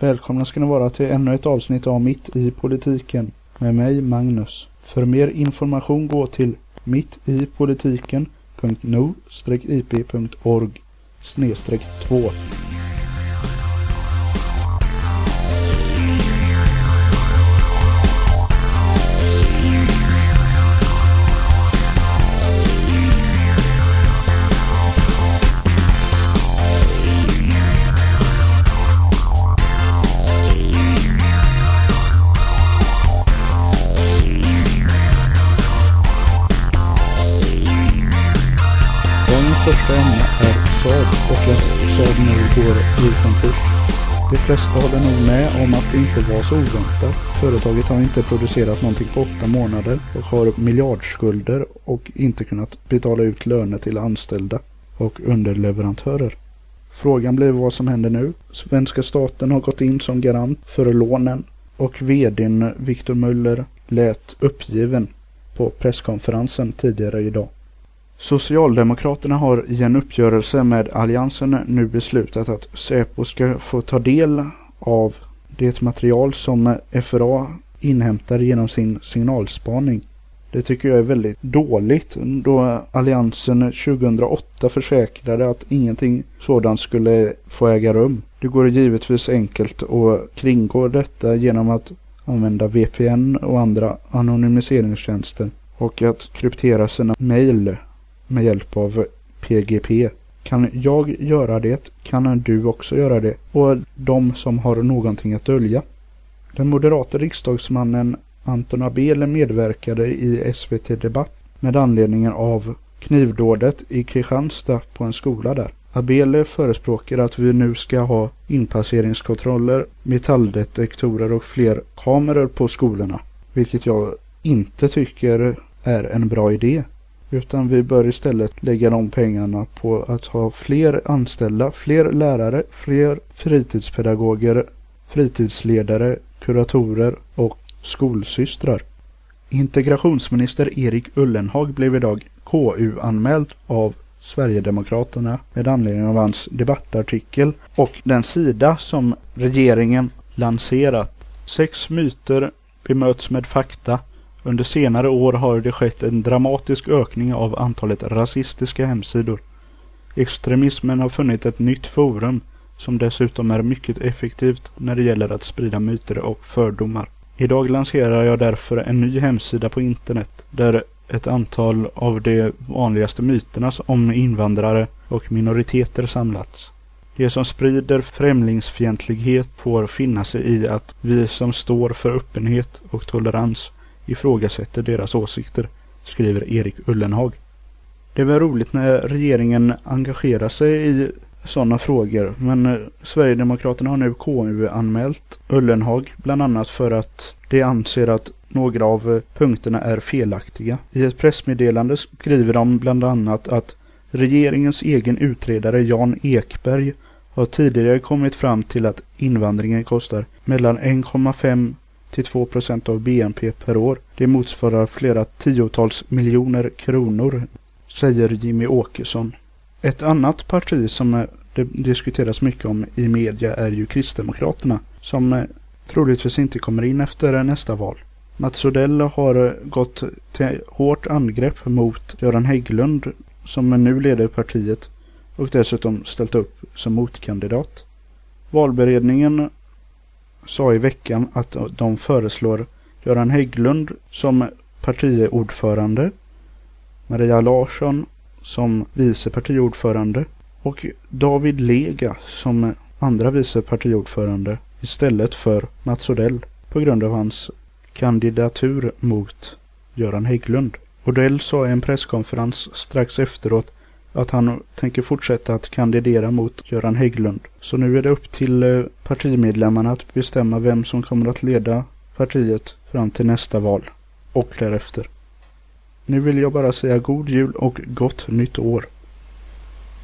Välkomna ska ni vara till ännu ett avsnitt av Mitt i politiken med mig Magnus. För mer information gå till mittipolitiken.no-ip.org 2 Saab nu går i konkurs. De flesta håller nog med om att det inte var så oväntat. Företaget har inte producerat någonting på åtta månader och har miljardskulder och inte kunnat betala ut löner till anställda och underleverantörer. Frågan blir vad som händer nu. Svenska staten har gått in som garant för lånen och vdn Viktor Möller lät uppgiven på presskonferensen tidigare idag. Socialdemokraterna har i en uppgörelse med Alliansen nu beslutat att Säpo ska få ta del av det material som FRA inhämtar genom sin signalspaning. Det tycker jag är väldigt dåligt då Alliansen 2008 försäkrade att ingenting sådant skulle få äga rum. Det går givetvis enkelt att kringgå detta genom att använda VPN och andra anonymiseringstjänster och att kryptera sina mejl med hjälp av PGP. Kan jag göra det kan du också göra det och de som har någonting att dölja. Den moderata riksdagsmannen Anton Abele medverkade i SVT Debatt med anledning av knivdådet i Kristianstad på en skola där. Abele förespråkar att vi nu ska ha inpasseringskontroller, metalldetektorer och fler kameror på skolorna. Vilket jag inte tycker är en bra idé. Utan vi bör istället lägga de pengarna på att ha fler anställda, fler lärare, fler fritidspedagoger, fritidsledare, kuratorer och skolsystrar. Integrationsminister Erik Ullenhag blev idag KU-anmäld av Sverigedemokraterna med anledning av hans debattartikel och den sida som regeringen lanserat. Sex myter bemöts med fakta under senare år har det skett en dramatisk ökning av antalet rasistiska hemsidor. Extremismen har funnit ett nytt forum som dessutom är mycket effektivt när det gäller att sprida myter och fördomar. Idag lanserar jag därför en ny hemsida på internet där ett antal av de vanligaste myterna om invandrare och minoriteter samlats. De som sprider främlingsfientlighet får finna sig i att vi som står för öppenhet och tolerans ifrågasätter deras åsikter, skriver Erik Ullenhag. Det är väl roligt när regeringen engagerar sig i sådana frågor men eh, Sverigedemokraterna har nu KU-anmält Ullenhag bland annat för att de anser att några av eh, punkterna är felaktiga. I ett pressmeddelande skriver de bland annat att regeringens egen utredare Jan Ekberg har tidigare kommit fram till att invandringen kostar mellan 1,5 till 2 procent av BNP per år. Det motsvarar flera tiotals miljoner kronor, säger Jimmy Åkesson. Ett annat parti som eh, det diskuteras mycket om i media är ju Kristdemokraterna som eh, troligtvis inte kommer in efter eh, nästa val. Mats Odell har gått till hårt angrepp mot Göran Hägglund som nu leder partiet och dessutom ställt upp som motkandidat. Valberedningen sa i veckan att de föreslår Göran Hägglund som partiordförande, Maria Larsson som vice partiordförande och David Lega som andra vice partiordförande istället för Mats Odell på grund av hans kandidatur mot Göran Hägglund. Odell sa i en presskonferens strax efteråt att han tänker fortsätta att kandidera mot Göran Hägglund. Så nu är det upp till eh, partimedlemmarna att bestämma vem som kommer att leda partiet fram till nästa val och därefter. Nu vill jag bara säga god jul och gott nytt år.